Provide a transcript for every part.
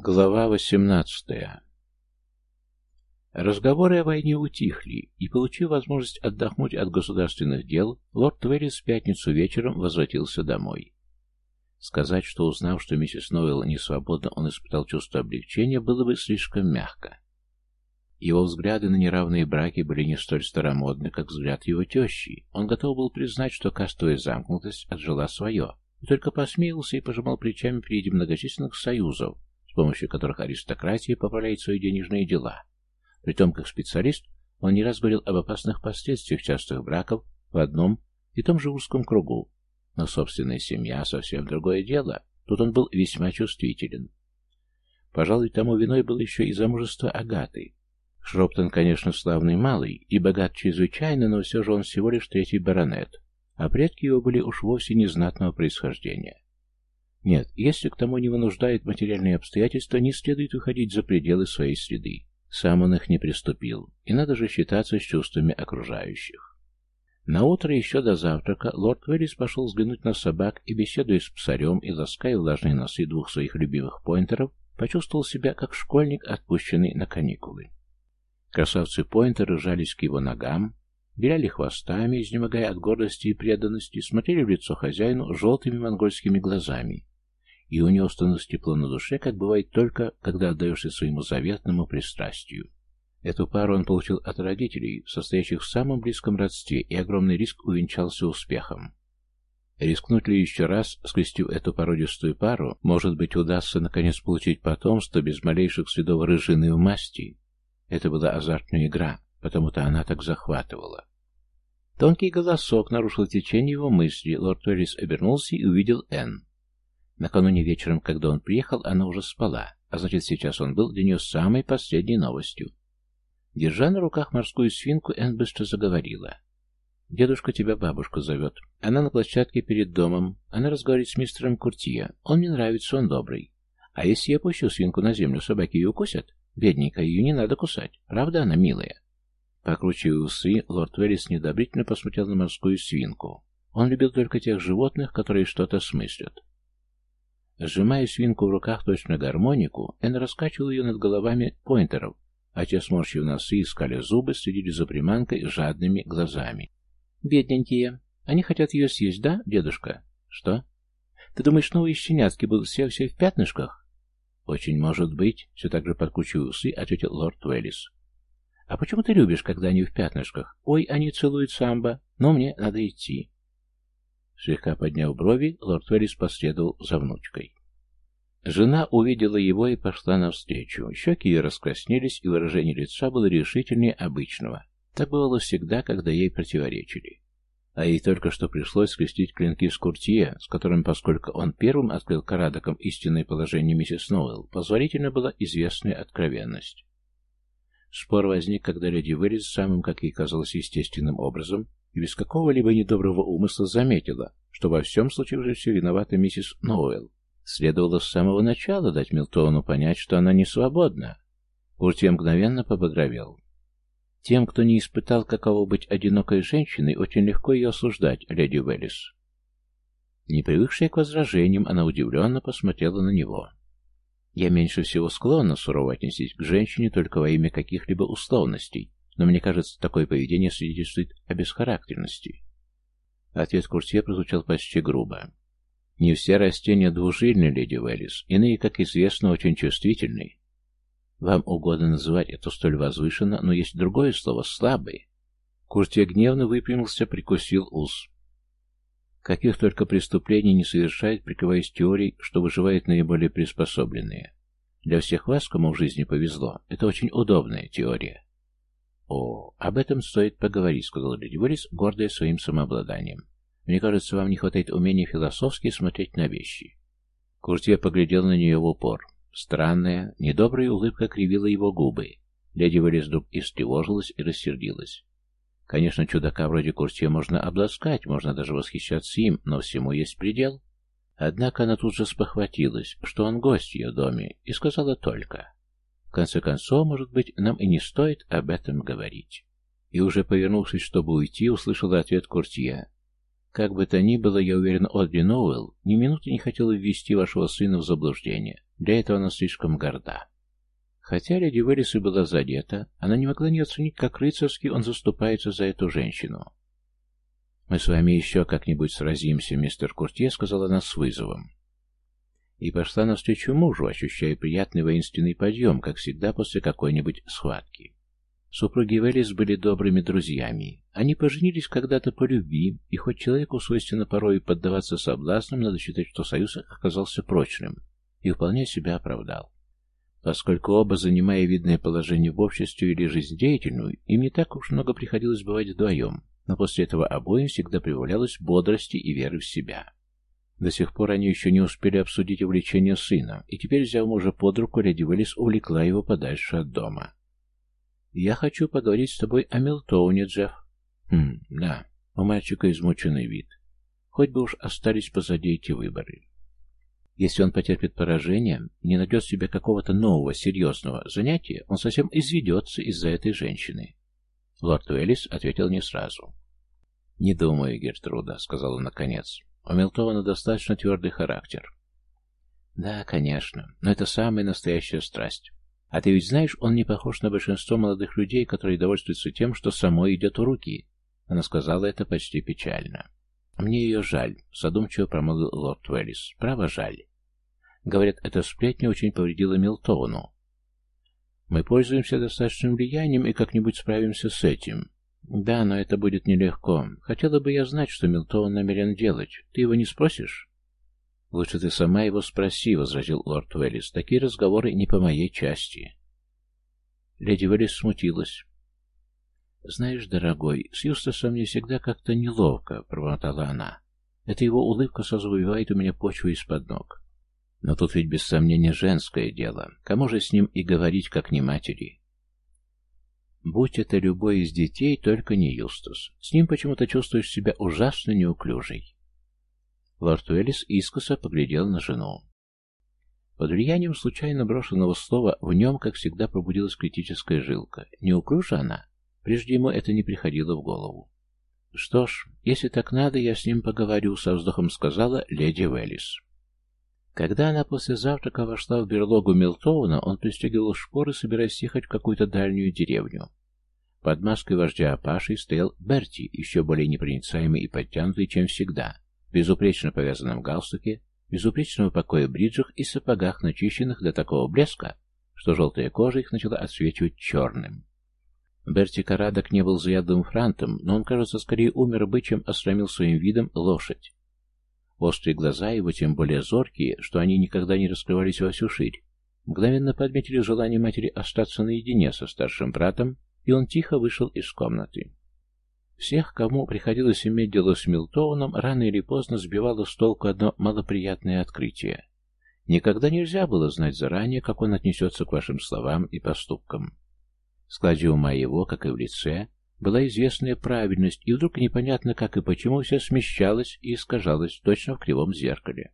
Глава 18 Разговоры о войне утихли, и, получив возможность отдохнуть от государственных дел, лорд Твеллис в пятницу вечером возвратился домой. Сказать, что узнав, что миссис Ноуэлл не свободна, он испытал чувство облегчения, было бы слишком мягко. Его взгляды на неравные браки были не столь старомодны, как взгляд его тещи. Он готов был признать, что кастовая замкнутость отжила свое, и только посмеялся и пожимал плечами при виде многочисленных союзов, помощью которых аристократия поправляет свои денежные дела. Притом, как специалист, он не раз говорил об опасных последствиях частых браков в одном и том же узком кругу. Но собственная семья — совсем другое дело. Тут он был весьма чувствителен. Пожалуй, тому виной было еще и замужество Агаты, Шроптон, конечно, славный малый и богат чрезвычайно, но все же он всего лишь третий баронет, а предки его были уж вовсе незнатного происхождения. Нет, если к тому не вынуждают материальные обстоятельства, не следует выходить за пределы своей среды. Сам он их не приступил, и надо же считаться с чувствами окружающих. На утро еще до завтрака лорд Веллис пошел взглянуть на собак и, беседуя с псарем и лаская влажные носы двух своих любимых поинтеров, почувствовал себя как школьник, отпущенный на каникулы. Красавцы-поинтеры жались к его ногам, виляли хвостами, изнемогая от гордости и преданности, смотрели в лицо хозяину желтыми монгольскими глазами. И у него становилось тепло на душе, как бывает только, когда отдаешься своему заветному пристрастию. Эту пару он получил от родителей, состоящих в самом близком родстве, и огромный риск увенчался успехом. Рискнуть ли еще раз, скрестив эту породистую пару, может быть, удастся наконец получить потомство без малейших следов рыжины в масти, это была азартная игра, потому-то она так захватывала. Тонкий голосок нарушил течение его мысли. Лорд Уэллис обернулся и увидел Энн. Накануне вечером, когда он приехал, она уже спала, а значит, сейчас он был для нее самой последней новостью. Держа на руках морскую свинку, Энн быстро заговорила. «Дедушка тебя бабушка зовет. Она на площадке перед домом. Она разговаривает с мистером Куртия. Он мне нравится, он добрый. А если я пущу свинку на землю, собаки ее укусят?» Бедненькая, ее не надо кусать. Правда она милая? Покручивая усы, лорд Веллис недобрительно посмотрел на морскую свинку. Он любил только тех животных, которые что-то смыслят. Сжимая свинку в руках точно гармонику, Эн раскачивал ее над головами поинтеров, а те, сморщив носы, искали зубы, следили за приманкой жадными глазами. «Бедненькие. Они хотят ее съесть, да, дедушка?» «Что? Ты думаешь, новые щенятки будут все-все в пятнышках?» «Очень может быть», — все так же подкручивая усы, ответил лорд Уэллис. «А почему ты любишь, когда они в пятнышках? Ой, они целуют самбо, но мне надо идти». Слегка подняв брови, лорд Уэллис последовал за внучкой. Жена увидела его и пошла навстречу. Щеки ее раскраснелись, и выражение лица было решительнее обычного. Так бывало всегда, когда ей противоречили. А ей только что пришлось скрестить клинки с Куртье, с которым, поскольку он первым открыл Карадоком истинное положение миссис Ноуэлл, позволительно была известная откровенность. Спор возник, когда леди Вэллис самым, как ей казалось, естественным образом и без какого-либо недоброго умысла заметила, что во всем случившемся виновата миссис Ноуэлл. Следовало с самого начала дать Милтону понять, что она не свободна. Куртье мгновенно побагровел. Тем, кто не испытал, каково быть одинокой женщиной, очень легко ее осуждать, леди Уэллис. Не привыкшая к возражениям, она удивленно посмотрела на него. Я меньше всего склонна сурово отнестись к женщине только во имя каких-либо условностей, но мне кажется, такое поведение свидетельствует о бесхарактерности. Ответ Куртье прозвучал почти грубо. Не все растения двужильны, леди Уэллис, иные, как известно, очень чувствительны. Вам угодно называть это столь возвышенно, но есть другое слово — слабый. Куртия гневно выпрямился, прикусил ус. Каких только преступлений не совершает, прикрываясь теорией, что выживают наиболее приспособленные. Для всех вас, кому в жизни повезло, это очень удобная теория. «О, об этом стоит поговорить», — сказал леди Уиллис, гордая своим самообладанием. «Мне кажется, вам не хватает умения философски смотреть на вещи». Куртия поглядел на нее в упор. Странная, недобрая улыбка кривила его губы. Леди Вэллис вдруг истревожилась и рассердилась. Конечно, чудака вроде Куртье можно обласкать, можно даже восхищаться им, но всему есть предел. Однако она тут же спохватилась, что он гость в ее доме, и сказала только. Конце концов, может быть, нам и не стоит об этом говорить. И уже повернувшись, чтобы уйти, услышала ответ Куртье. Как бы то ни было, я уверен, Одри Ноуэлл ни минуты не хотела ввести вашего сына в заблуждение. Для этого она слишком горда. Хотя леди Веллис и была задета, она не могла не оценить, как рыцарски он заступается за эту женщину. «Мы с вами еще как-нибудь сразимся, мистер Куртье», — сказала она с вызовом. И пошла навстречу мужу, ощущая приятный воинственный подъем, как всегда после какой-нибудь схватки. Супруги Веллис были добрыми друзьями. Они поженились когда-то по любви, и хоть человеку свойственно порой поддаваться соблазнам, надо считать, что союз оказался прочным и вполне себя оправдал. Поскольку оба, занимая видное положение в обществе или жизнедеятельную, им не так уж много приходилось бывать вдвоем, но после этого обоим всегда прибавлялось бодрости и веры в себя. До сих пор они еще не успели обсудить увлечение сына, и теперь, взяв мужа под руку, леди Веллис увлекла его подальше от дома. «Я хочу поговорить с тобой о Милтоуне, Джефф». «Хм, да, у мальчика измученный вид. Хоть бы уж остались позади эти выборы. Если он потерпит поражение и не найдет себе какого-то нового, серьезного занятия, он совсем изведется из-за этой женщины». Лорд Уэллис ответил не сразу. «Не думаю, Гертруда», — сказал он наконец. «У Милтона достаточно твердый характер». «Да, конечно, но это самая настоящая страсть. А ты ведь знаешь, он не похож на большинство молодых людей, которые довольствуются тем, что самой идет в руки. Она сказала это почти печально. Мне ее жаль, задумчиво промолвил лорд Уэллис. Право жаль. Говорят, эта сплетня очень повредила Милтону. Мы пользуемся достаточным влиянием и как-нибудь справимся с этим. Да, но это будет нелегко. Хотела бы я знать, что Милтон намерен делать. Ты его не спросишь? «Лучше ты сама его спроси», — возразил лорд Уэллис. «Такие разговоры не по моей части». Леди Уэллис смутилась. «Знаешь, дорогой, с Юстасом мне всегда как-то неловко», — промотала она. «Это его улыбка сразу выбивает у меня почву из-под ног. Но тут ведь без сомнения женское дело. Кому же с ним и говорить, как не матери?» Будь это любой из детей, только не Юстас. С ним почему-то чувствуешь себя ужасно неуклюжей. Лорд Уэллис искоса поглядел на жену. Под влиянием случайно брошенного слова в нем, как всегда, пробудилась критическая жилка. Неуклюжа она? Прежде ему это не приходило в голову. «Что ж, если так надо, я с ним поговорю», — со вздохом сказала леди Уэллис. Когда она после завтрака вошла в берлогу Милтоуна, он пристегивал шпоры, собираясь ехать в какую-то дальнюю деревню. Под маской вождя Апаши стоял Берти, еще более непроницаемый и подтянутый, чем всегда безупречно повязанном галстуке, безупречного покоя бриджах и сапогах, начищенных до такого блеска, что желтая кожа их начала отсвечивать черным. Берти Карадок не был заядлым франтом, но он, кажется, скорее умер бы, чем осрамил своим видом лошадь. Острые глаза его, тем более зоркие, что они никогда не раскрывались во всю ширь, мгновенно подметили желание матери остаться наедине со старшим братом, и он тихо вышел из комнаты. Всех, кому приходилось иметь дело с Милтоуном, рано или поздно сбивало с толку одно малоприятное открытие. Никогда нельзя было знать заранее, как он отнесется к вашим словам и поступкам. В складе ума его, как и в лице, была известная правильность, и вдруг непонятно как и почему все смещалось и искажалось точно в кривом зеркале.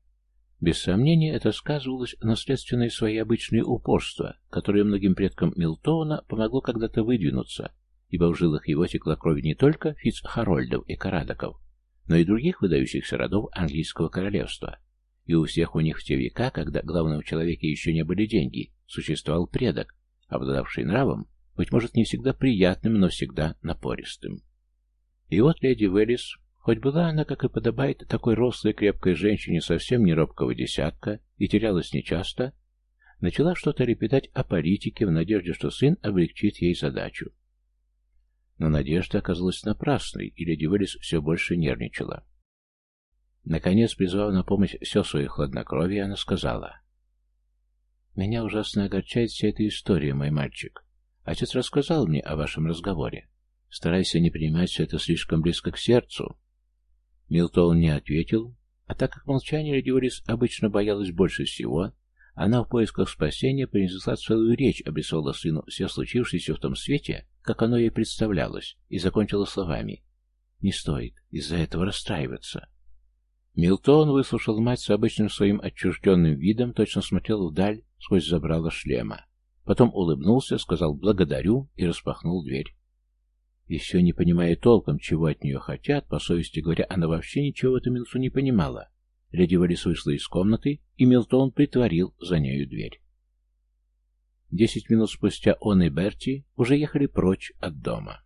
Без сомнения, это сказывалось наследственное свои обычное упорство, которое многим предкам Милтона помогло когда-то выдвинуться ибо в жилах его текла кровь не только Фицхарольдов и Карадоков, но и других выдающихся родов английского королевства. И у всех у них в те века, когда главным человеке еще не были деньги, существовал предок, обладавший нравом, быть может, не всегда приятным, но всегда напористым. И вот леди Веллис, хоть была она, как и подобает, такой рослой крепкой женщине совсем не робкого десятка и терялась нечасто, начала что-то лепетать о политике в надежде, что сын облегчит ей задачу. Но надежда оказалась напрасной, и леди Уэллис все больше нервничала. Наконец, призвав на помощь все свое хладнокровие, она сказала. «Меня ужасно огорчает вся эта история, мой мальчик. Отец рассказал мне о вашем разговоре. Старайся не принимать все это слишком близко к сердцу». Милтон не ответил, а так как молчание леди обычно боялась больше всего, она в поисках спасения принесла целую речь, обрисовала сыну все случившееся в том свете, как оно ей представлялось, и закончила словами. «Не стоит из-за этого расстраиваться». Милтон выслушал мать с обычным своим отчужденным видом, точно смотрел вдаль сквозь забрало шлема. Потом улыбнулся, сказал «благодарю» и распахнул дверь. Еще не понимая толком, чего от нее хотят, по совести говоря, она вообще ничего в эту минуту не понимала. Леди Валис вышла из комнаты, и Милтон притворил за нею дверь. Десять минут спустя он и Берти уже ехали прочь от дома.